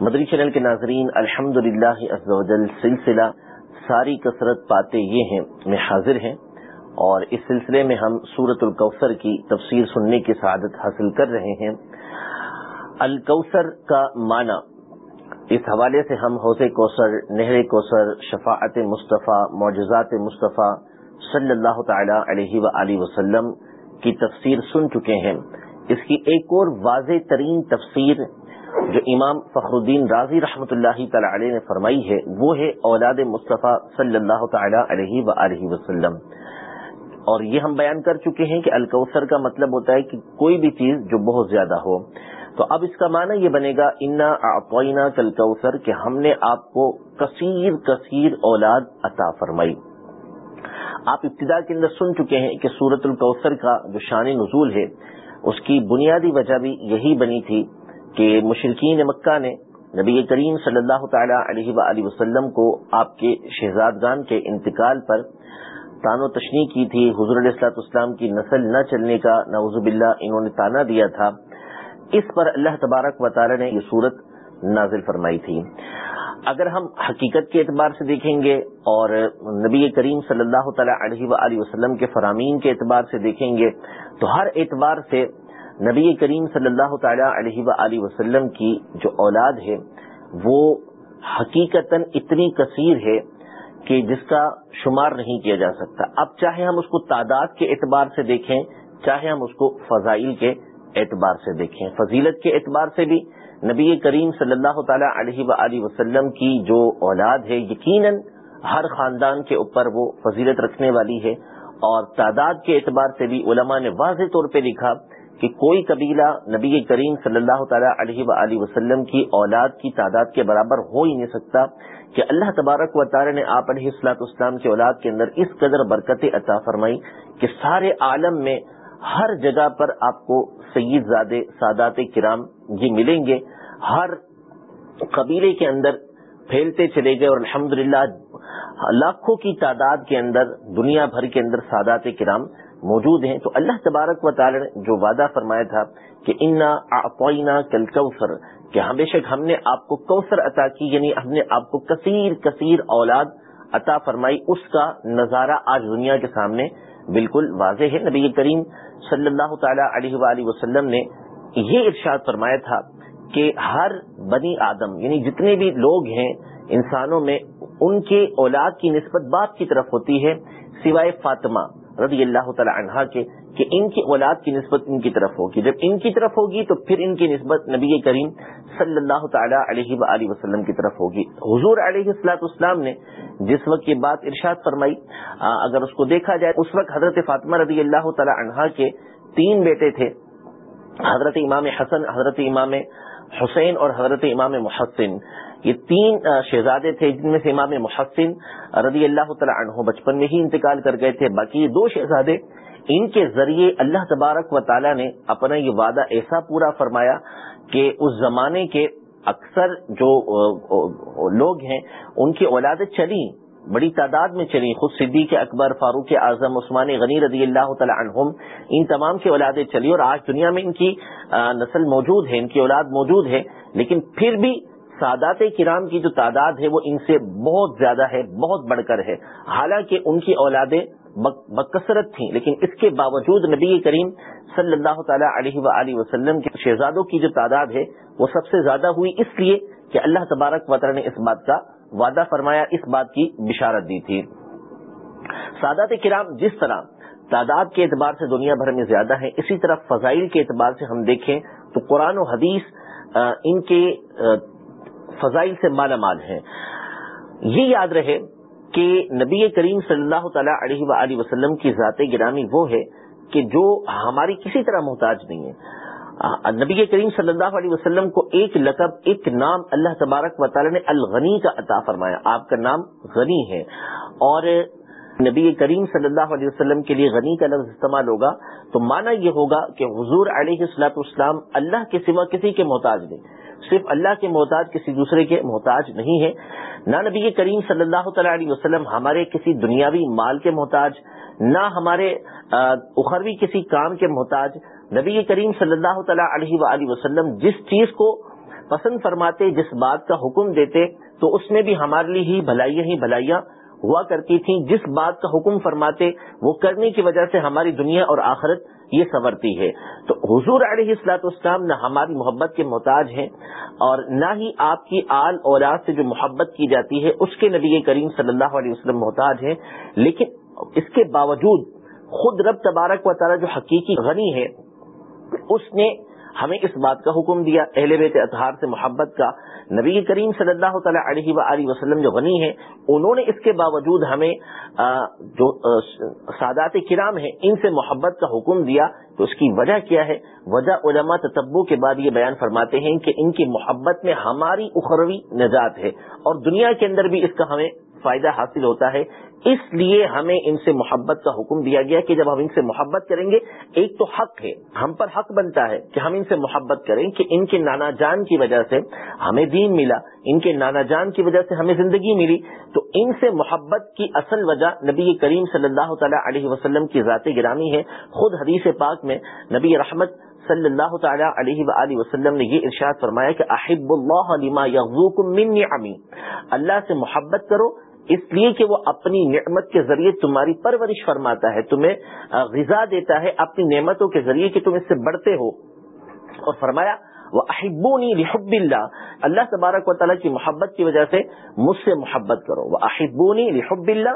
مدری چینل کے ناظرین الحمد للہ سلسلہ ساری کثرت پاتے یہ ہیں، میں حاضر ہیں اور اس سلسلے میں ہم سورت الکوثر کی تفسیر سننے کی سعادت حاصل کر رہے ہیں۔ الکوثر کا معنی، اس حوالے سے ہم حوض کوثر، نہر کوثر، شفاعت مصطفیٰ، معجزات مصطفیٰ صلی اللہ تعالی علیہ و وسلم کی تفسیر سن چکے ہیں۔ اس کی ایک اور واضح ترین تفسیر جو امام فخر الدین راضی رحمۃ اللہ تعالی علیہ نے فرمائی ہے، وہ ہے اولاد مصطفیٰ صلی اللہ تعالی علیہ و وسلم۔ اور یہ ہم بیان کر چکے ہیں کہ الکوثر کا مطلب ہوتا ہے کہ کوئی بھی چیز جو بہت زیادہ ہو۔ تو اب اس کا معنی یہ بنے گا، انا انا کلکوثر کہ ہم نے آپ کو کثیر کثیر اولاد عطا فرمائی۔ آپ ابتدا کے اندر سن چکے ہیں کہ سورت الکوثر کا جو شان نزول ہے، اس کی بنیادی وجہ بھی یہی بنی تھی کہ مشرقین مکہ نے نبی کریم صلی اللہ تعالی علیہ و وسلم کو آپ کے شہزادگان کے انتقال پر تان و تشنی کی تھی۔ حضور علیہ السلاط اسلام کی نسل نہ چلنے کا نوزب اللہ انہوں نے تانا دیا تھا۔ اس پر اللہ تبارک و تعالی نے یہ صورت نازل فرمائی تھی۔ اگر ہم حقیقت کے اعتبار سے دیکھیں گے اور نبی کریم صلی اللہ تعالی علیہ و وسلم کے فرامین کے اعتبار سے دیکھیں گے تو ہر اعتبار سے نبی کریم صلی اللہ تعالی علیہ و وسلم کی جو اولاد ہے، وہ حقیقت اتنی کثیر ہے کہ جس کا شمار نہیں کیا جا سکتا۔ اب چاہے ہم اس کو تعداد کے اعتبار سے دیکھیں، چاہے ہم اس کو فضائل کے اعتبار سے دیکھیں۔ فضیلت کے اعتبار سے بھی نبی کریم صلی اللہ تعالی علیہ و وسلم کی جو اولاد ہے، یقیناً ہر خاندان کے اوپر وہ فضیلت رکھنے والی ہے۔ اور تعداد کے اعتبار سے بھی علماء نے واضح طور پہ لکھا کہ کوئی قبیلہ نبی کریم صلی اللہ تعالیٰ علیہ و وسلم کی اولاد کی تعداد کے برابر ہو ہی نہیں سکتا کہ اللہ تبارک و تعالی نے آپ علیہ السلاط اسلام کی اولاد کے اندر اس قدر برکت عطا فرمائی کہ سارے عالم میں ہر جگہ پر آپ کو سید زادے، سادات کرام یہ ملیں گے۔ ہر قبیلے کے اندر پھیلتے چلے گئے اور الحمد لاکھوں کی تعداد کے اندر، دنیا بھر کے اندر سادات کرام موجود ہیں، تو اللہ تبارک و تعالی نے جو وعدہ فرمایا تھا کہ انا کل کوثر کہ ہم بے شک ہم نے آپ کو کوثر عطا کی یعنی ہم نے آپ کو کثیر کثیر اولاد عطا فرمائی، اس کا نظارہ آج دنیا کے سامنے بالکل واضح ہے۔ نبی کریم صلی اللہ تعالی علیہ وآلہ وسلم نے یہ ارشاد فرمایا تھا کہ ہر بنی آدم یعنی جتنے بھی لوگ ہیں، انسانوں میں ان کے اولاد کی نسبت باپ کی طرف ہوتی ہے، سوائے فاطمہ۔ رضی اللہ تعالی عنہا کے کہ ان کی اولاد کی نسبت ان کی طرف ہوگی۔ جب ان کی طرف ہوگی تو پھر ان کی نسبت نبی کریم صلی اللہ تعالی علیہ و وسلم کی طرف ہوگی۔ حضور علیہ السلاط اسلام نے جس وقت یہ بات ارشاد فرمائی اگر اس کو دیکھا جائے، اس وقت حضرت فاطمہ رضی اللہ تعالی عنہا کے تین بیٹے تھے، حضرت امام حسن، حضرت امام حسین اور حضرت امام محسن۔ یہ تین شہزادے تھے، جن میں سے امام محسن رضی اللہ تعالیٰ عنہ بچپن میں ہی انتقال کر گئے تھے، باقی یہ دو شہزادے، ان کے ذریعے اللہ تبارک و تعالیٰ نے اپنا یہ وعدہ ایسا پورا فرمایا کہ اس زمانے کے اکثر جو لوگ ہیں، ان کی اولادیں چلی بڑی تعداد میں چلی خود صدیق اکبر، فاروق اعظم، عثمان غنی رضی اللہ تعالی عنہم، ان تمام کی اولادیں چلی اور آج دنیا میں ان کی نسل موجود ہے، ان کی اولاد موجود ہے، لیکن پھر بھی سادات کرام کی جو تعداد ہے وہ ان سے بہت زیادہ ہے، بہت بڑھ کر ہے۔ حالانکہ ان کی اولادیں بکثرت تھیں، لیکن اس کے باوجود نبی کریم صلی اللہ تعالی علیہ و وسلم کے شہزادوں کی جو تعداد ہے وہ سب سے زیادہ ہوئی۔ اس لیے کہ اللہ تبارک وطر نے اس بات کا وعدہ فرمایا، اس بات کی بشارت دی تھی۔ سادات کرام جس طرح تعداد کے اعتبار سے دنیا بھر میں زیادہ ہیں، اسی طرح فضائل کے اعتبار سے ہم دیکھیں تو قرآن و حدیث ان کے فضائل سے مالا مال ہیں۔ یہ یاد رہے کہ نبی کریم صلی اللہ تعالی علیہ و وسلم کی ذات گرامی وہ ہے کہ جو ہماری کسی طرح محتاج نہیں ہے۔ نبی کریم صلی اللہ علیہ وسلم کو ایک لقب، ایک نام اللہ تبارک و تعالی نے الغنی کا عطا فرمایا۔ آپ کا نام غنی ہے۔ اور نبی کریم صلی اللہ علیہ وسلم کے لیے غنی کا لفظ استعمال ہوگا تو مانا یہ ہوگا کہ حضور علیہ السلاط اسلام اللہ کے سوا کسی کے محتاج نہیں۔ صرف اللہ کے محتاج، کسی دوسرے کے محتاج نہیں ہے۔ نہ نبی کریم صلی اللہ تعالی علیہ وسلم ہمارے کسی دنیاوی مال کے محتاج، نہ ہمارے اخروی کسی کام کے محتاج۔ نبی کریم صلی اللہ تعالیٰ علیہ وآلہ وسلم جس چیز کو پسند فرماتے، جس بات کا حکم دیتے، تو اس میں بھی ہمارے لیے ہی بھلائیاں ہی بھلائیاں۔ ہوا کرتی تھیں، جس بات کا حکم فرماتے، وہ کرنے کی وجہ سے ہماری دنیا اور آخرت یہ سنورتی ہے۔ تو حضور علیہ السلاط اسلام نہ ہماری محبت کے محتاج ہیں اور نہ ہی آپ کی آل اولاد سے جو محبت کی جاتی ہے، اس کے نبی کریم صلی اللہ علیہ وسلم محتاج ہیں۔ لیکن اس کے باوجود خود رب تبارک و تعالی جو حقیقی غنی ہے، اس نے ہمیں اس بات کا حکم دیا اہل بیت اطہار سے محبت کا۔ نبی کریم صلی اللہ تعالیٰ علیہ و وسلم جو غنی ہیں، انہوں نے اس کے باوجود ہمیں جو سادات کرام ہیں، ان سے محبت کا حکم دیا۔ تو اس کی وجہ کیا ہے؟ وجہ علماء تتبو کے بعد یہ بیان فرماتے ہیں کہ ان کی محبت میں ہماری اخروی نجات ہے اور دنیا کے اندر بھی اس کا ہمیں فائدہ حاصل ہوتا ہے۔ اس لیے ہمیں ان سے محبت کا حکم دیا گیا کہ جب ہم ان سے محبت کریں گے، ایک تو حق ہے، ہم پر حق بنتا ہے کہ ہم ان سے محبت کریں کہ ان کے نانا جان کی وجہ سے ہمیں دین ملا، ان کے نانا جان کی وجہ سے ہمیں زندگی ملی۔ تو ان سے محبت کی اصل وجہ نبی کریم صلی اللہ تعالیٰ علیہ وسلم کی ذات گرامی ہے۔ خود حدیث پاک میں نبی رحمت صلی اللہ تعالیٰ علیہ وآلہ وسلم نے یہ ارشاد فرمایا کہ احب اللہ لما من نعمی۔ اللہ سے محبت کرو اس لیے کہ وہ اپنی نعمت کے ذریعے تمہاری پرورش فرماتا ہے، تمہیں غذا دیتا ہے اپنی نعمتوں کے ذریعے کہ تم اس سے بڑھتے ہو۔ اور فرمایا وہ احبونی لحب اللہ اللہ تبارک و تعالیٰ کی محبت کی وجہ سے مجھ سے محبت کرو۔ وہ احبونی لحب اللہ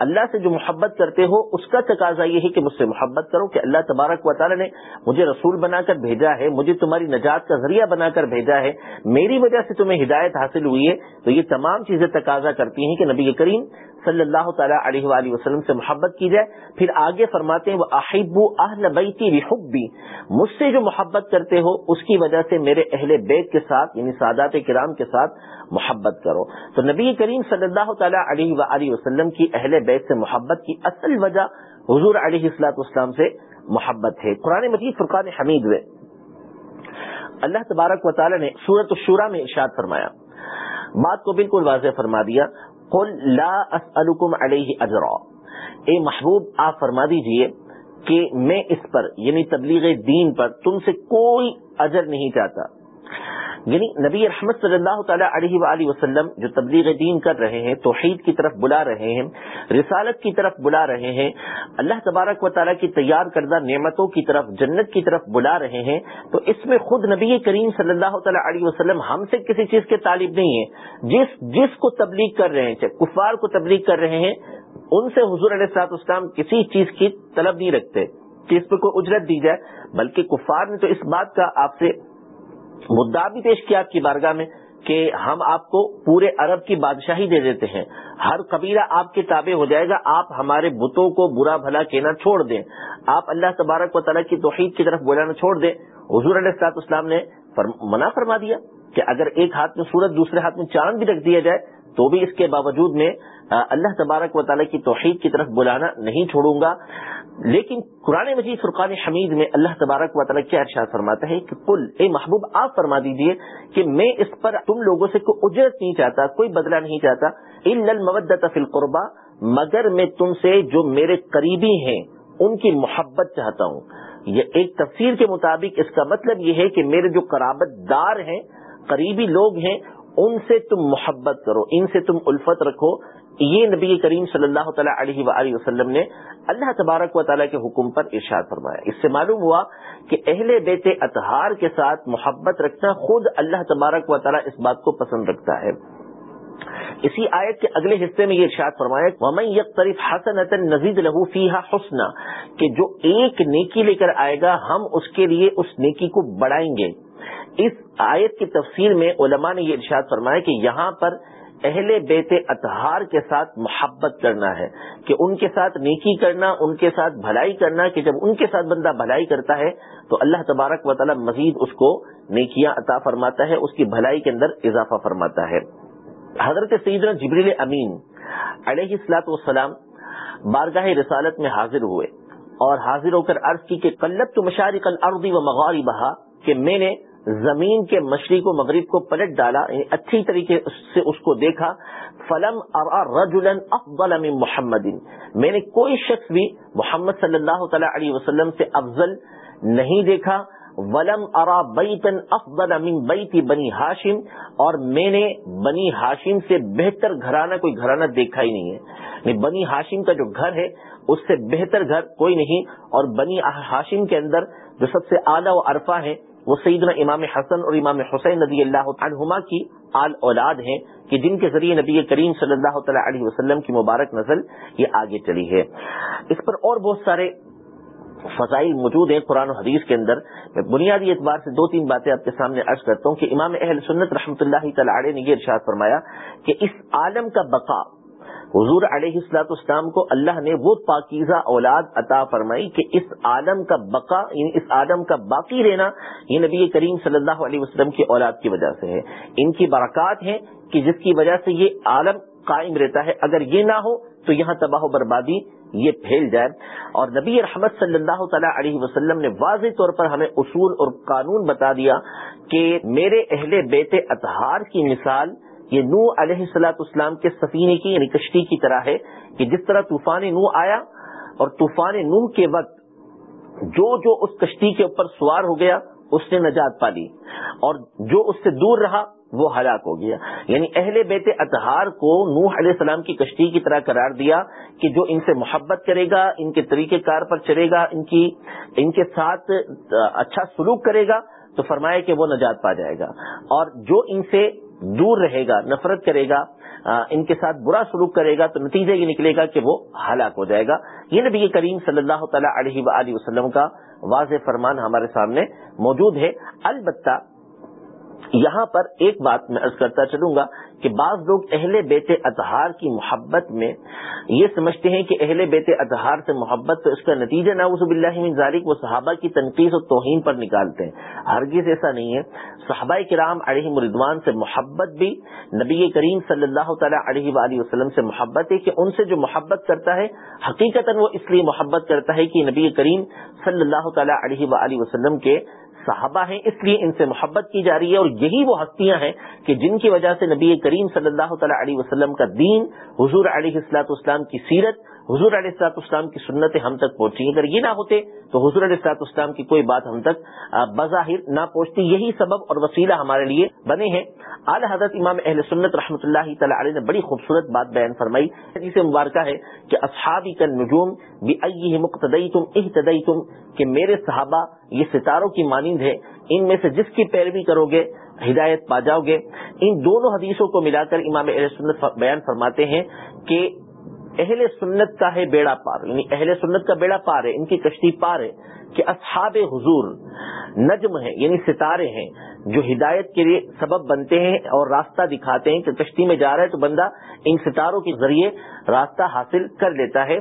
اللہ سے جو محبت کرتے ہو، اس کا تقاضا یہ ہے کہ مجھ سے محبت کرو کہ اللہ تبارک و تعالیٰ نے مجھے رسول بنا کر بھیجا ہے، مجھے تمہاری نجات کا ذریعہ بنا کر بھیجا ہے۔ میری وجہ سے تمہیں ہدایت حاصل ہوئی ہے۔ تو یہ تمام چیزیں تقاضا کرتی ہیں کہ نبی کریم صلی اللہ تعالیٰ علیہ وآلہ وسلم سے محبت کی جائے۔ پھر آگے فرماتے ہیں وہ احب اہل بیتی بھی مجھ سے جو محبت کرتے ہو، اس کی وجہ سے میرے اہل بیت کے ساتھ یعنی سادات کرام کے ساتھ محبت کرو۔ تو نبی کریم صلی اللہ تعالیٰ علیہ وآلہ وسلم کی اہل بیت سے محبت کی اصل وجہ حضور علیہ السلاط اسلام سے محبت ہے۔ قرآن مجید فرقان حمید ہوئے اللہ تبارک و تعالی نے سورت الشورہ میں ارشاد فرمایا۔ بات کو بالکل واضح فرما دیا۔ قل لا اسألكم علیہ اجرا۔ اے محبوب، آپ فرما دیجیے کہ میں اس پر یعنی تبلیغ دین پر تم سے کوئی اجر نہیں چاہتا۔ یعنی نبی رحمت صلی اللہ تعالیٰ علیہ وآلہ وسلم جو تبلیغ دین کر رہے ہیں، توحید کی طرف بلا رہے ہیں، رسالت کی طرف بلا رہے ہیں، اللہ تبارک و تعالیٰ کی تیار کردہ نعمتوں کی طرف، جنت کی طرف بلا رہے ہیں، تو اس میں خود نبی کریم صلی اللہ تعالیٰ علیہ وسلم ہم سے کسی چیز کے طالب نہیں ہے جس جس کو تبلیغ کر رہے ہیں کفار کو تبلیغ کر رہے ہیں ان سے حضور علیہ السلاط اسلام کسی چیز کی طلب نہیں رکھتے کہ اس پہ کوئی اجرت دی جائے، بلکہ کفار نے تو اس بات کا آپ سے مدعا بھی پیش کیا آپ کی بارگاہ میں کہ ہم آپ کو پورے عرب کی بادشاہی دے دیتے ہیں۔ ہر قبیلہ آپ کے تابع ہو جائے گا، آپ ہمارے بتوں کو برا بھلا کہنا چھوڑ دیں۔ آپ اللہ تبارک و تعالیٰ کی توحید کی طرف بولانا چھوڑ دیں۔ حضور علیہ السلاط اسلام نے منع فرما دیا کہ اگر ایک ہاتھ میں سورج، دوسرے ہاتھ میں چاند بھی رکھ دیا جائے، تو بھی اس کے باوجود میں اللہ تبارک و تعالیٰ کی توحید کی طرف بلانا نہیں چھوڑوں گا۔ لیکن قرآن مجید فرقان حمید میں اللہ تبارک و تعالیٰ کیا ارشاد فرماتا ہے کہ کل اے محبوب، آپ فرما دیجیے کہ میں اس پر تم لوگوں سے کوئی اجرت نہیں چاہتا، کوئی بدلہ نہیں چاہتا۔ المودت فی القربا مگر میں تم سے جو میرے قریبی ہیں، ان کی محبت چاہتا ہوں۔ یہ ایک تفسیر کے مطابق اس کا مطلب یہ ہے کہ میرے جو قرابت دار ہیں، قریبی لوگ ہیں، ان سے تم محبت کرو، ان سے تم الفت رکھو۔ یہ نبی کریم صلی اللہ تعالیٰ علیہ وآلہ وسلم نے اللہ تبارک و تعالیٰ کے حکم پر ارشاد فرمایا۔ اس سے معلوم ہوا کہ اہل بیت اطہار کے ساتھ محبت رکھنا خود اللہ تبارک و تعالیٰ اس بات کو پسند رکھتا ہے۔ اسی آیت کے اگلے حصے میں یہ ارشاد فرمایا ومن یک طریف حسن نزید لہو فیحا حسنا، کہ جو ایک نیکی لے کر آئے گا، ہم اس کے لیے اس نیکی کو بڑھائیں گے۔ اس آیت کی تفسیر میں علماء نے یہ ارشاد فرمایا کہ یہاں پر اہل بیت اطہار کے ساتھ محبت کرنا ہے، کہ ان کے ساتھ نیکی کرنا، ان کے ساتھ بھلائی کرنا، کہ جب ان کے ساتھ بندہ بھلائی کرتا ہے، تو اللہ تبارک و تعالی مزید اس کو نیکیاں عطا فرماتا ہے، اس کی بھلائی کے اندر اضافہ فرماتا ہے۔ حضرت سیدنا جبریل امین علیہ السلاط والسلام بارگاہ رسالت میں حاضر ہوئے اور حاضر ہو کر عرض کی کہ کلت تو مشارق الردی و مغاری بہا کہ میں نے زمین کے مشرق و مغرب کو پلٹ ڈالا یعنی اچھی طریقے سے اس کو دیکھا۔ فلم رجلا افضل من محمد۔ میں نے کوئی شخص بھی محمد صلی اللہ تعالی علیہ وسلم سے افضل نہیں دیکھا۔ ولم ارا بیتن افضل من بیت بنی ہاشم اور میں نے بنی ہاشم سے بہتر گھرانہ کوئی گھرانہ دیکھا ہی نہیں ہے۔ یعنی بنی ہاشم کا جو گھر ہے، اس سے بہتر گھر کوئی نہیں۔ اور بنی ہاشم کے اندر جو سب سے اعلیٰ و عرفہ ہے وہ سیدنا امام حسن اور امام حسین نبی اللہ عنہما کی آل اولاد ہیں کہ جن کے ذریعے نبی کریم صلی اللہ تعالی علیہ وسلم کی مبارک نسل یہ آگے چلی ہے۔ اس پر اور بہت سارے فضائل موجود ہیں قرآن و حدیث کے اندر۔ میں بنیادی اعتبار سے دو تین باتیں آپ کے سامنے عرض کرتا ہوں کہ امام اہل سنت رحمۃ اللہ تعالی نے یہ ارشاد فرمایا کہ اس عالم کا بقا حضور علیہ السلاط اسلام کو اللہ نے وہ پاکیزہ اولاد عطا فرمائی کہ اس عالم کا بقا یعنی اس عالم کا باقی رہنا یہ نبی کریم صلی اللہ علیہ وسلم کی اولاد کی وجہ سے ہے۔ ان کی برکات ہیں کہ جس کی وجہ سے یہ عالم قائم رہتا ہے۔ اگر یہ نہ ہو تو یہاں تباہ و بربادی یہ پھیل جائے۔ اور نبی رحمت صلی اللہ تعالی علیہ وسلم نے واضح طور پر ہمیں اصول اور قانون بتا دیا کہ میرے اہل بیت اطہار کی مثال یہ نو علیہ السلاط اسلام کے سفینے کی یعنی کشتی کی طرح ہے کہ جس طرح طوفان نو آیا اور طوفان نو کے وقت جو جو اس کشتی کے اوپر سوار ہو گیا، اس نے نجات پا لی اور جو اس سے دور رہا، وہ ہلاک ہو گیا۔ یعنی اہل بیت اطہار کو نوح علیہ السلام کی کشتی کی طرح قرار دیا کہ جو ان سے محبت کرے گا، ان کے طریقہ کار پر چلے گا، ان کی، ان کے ساتھ اچھا سلوک کرے گا، تو فرمایا کہ وہ نجات پا جائے گا۔ اور جو ان سے دور رہے گا، نفرت کرے گا ان کے ساتھ برا سلوک کرے گا، تو نتیجہ یہ نکلے گا کہ وہ ہلاک ہو جائے گا۔ یہ نبی کریم صلی اللہ تعالیٰ علیہ و وسلم کا واضح فرمان ہمارے سامنے موجود ہے۔ البتہ یہاں پر ایک بات میں ارض کرتا چلوں گا کہ بعض لوگ اہل بیت اطہار کی محبت میں یہ سمجھتے ہیں کہ اہل بیت اطہار سے محبت تو اس کا نتیجہ ناوز باللہ من ذالک وہ صحابہ کی تنقید و توہین پر نکالتے ہیں۔ ہرگز ایسا نہیں ہے۔ صحابہ کرام علیہ مردوان سے محبت بھی نبی کریم صلی اللہ تعالیٰ علیہ وآلہ وسلم سے محبت ہے کہ ان سے جو محبت کرتا ہے حقیقت وہ اس لیے محبت کرتا ہے کہ نبی کریم صلی اللہ تعالیٰ علیہ وآلہ وسلم کے صحابہ ہیں، اس لیے ان سے محبت کی جا رہی ہے اور یہی وہ ہستیاں ہیں کہ جن کی وجہ سے نبی کریم صلی اللہ تعالیٰ علیہ وسلم کا دین، حضور علیہ السلاط اسلام کی سیرت حضور علیہ السلاط اسلام کی سنتیں ہم تک پہنچی اگر یہ نہ ہوتے تو حضور علیہ السلاط اسلام کی کوئی بات ہم تک بظاہر نہ پہنچتی۔ یہی سبب اور وسیلہ ہمارے لیے بنے ہیں۔ اعلی حضرت امام اہل سنت رحمۃ اللہ تعالی علیہ نے بڑی خوبصورت بات بیان فرمائی۔ جسے مبارکہ ہے کہ اصحابی کا نجوم بھی مقتدئی تم احتدئی تم کہ میرے صحابہ یہ ستاروں کی مانند ہے ان میں سے جس کی پیروی کرو گے ہدایت پا جاؤ گے ان دونوں حدیثوں کو ملا کر امام اہل سنت بیان فرماتے ہیں کہ اہل سنت کا ہے بیڑا پار یعنی اہل سنت کا بیڑا پار ہے، ان کی کشتی پار ہے کہ اصحاب حضور نجم ہے یعنی ستارے ہیں، جو ہدایت کے لیے سبب بنتے ہیں اور راستہ دکھاتے ہیں کہ کشتی میں جا رہا ہے تو بندہ ان ستاروں کے ذریعے راستہ حاصل کر لیتا ہے۔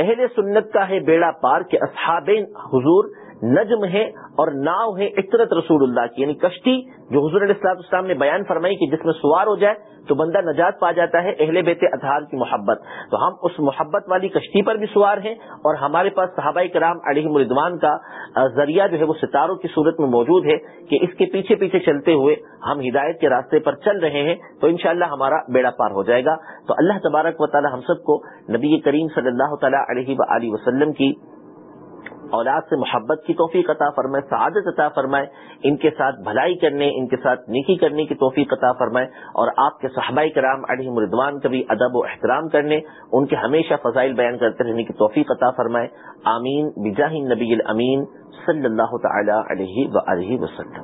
اہل سنت کا ہے بیڑا پار کہ اصحاب حضور نجم ہے اور ناؤ ہے اطرت رسول اللہ کی یعنی کشتی جو حضور علیہ السلاط اسلام نے بیان فرمائی کہ جس میں سوار ہو جائے تو بندہ نجات پا جاتا ہے اہل بیت اطہار کی محبت۔ تو ہم اس محبت والی کشتی پر بھی سوار ہیں اور ہمارے پاس صحابہ کرام علیہ مردوان کا ذریعہ جو ہے وہ ستاروں کی صورت میں موجود ہے کہ اس کے پیچھے پیچھے چلتے ہوئے ہم ہدایت کے راستے پر چل رہے ہیں تو انشاءاللہ ہمارا بیڑا پار ہو جائے گا۔ تو اللہ تبارک و تعالی ہم سب کو نبی کریم صلی اللہ تعالیٰ علیہ و وسلم کی اولاد سے محبت کی توفیق عطا فرمائے، سعادت عطا فرمائے، ان کے ساتھ بھلائی کرنے، ان کے ساتھ نیکی کرنے کی توفیق عطا فرمائے اور آپ کے صحابہ کرام علیہ مردوان کا بھی ادب و احترام کرنے، ان کے ہمیشہ فضائل بیان کرتے رہنے کی توفیق عطا فرمائے۔ آمین۔ بجاہ نبی الامین صلی اللہ تعالی علیہ و وسلم۔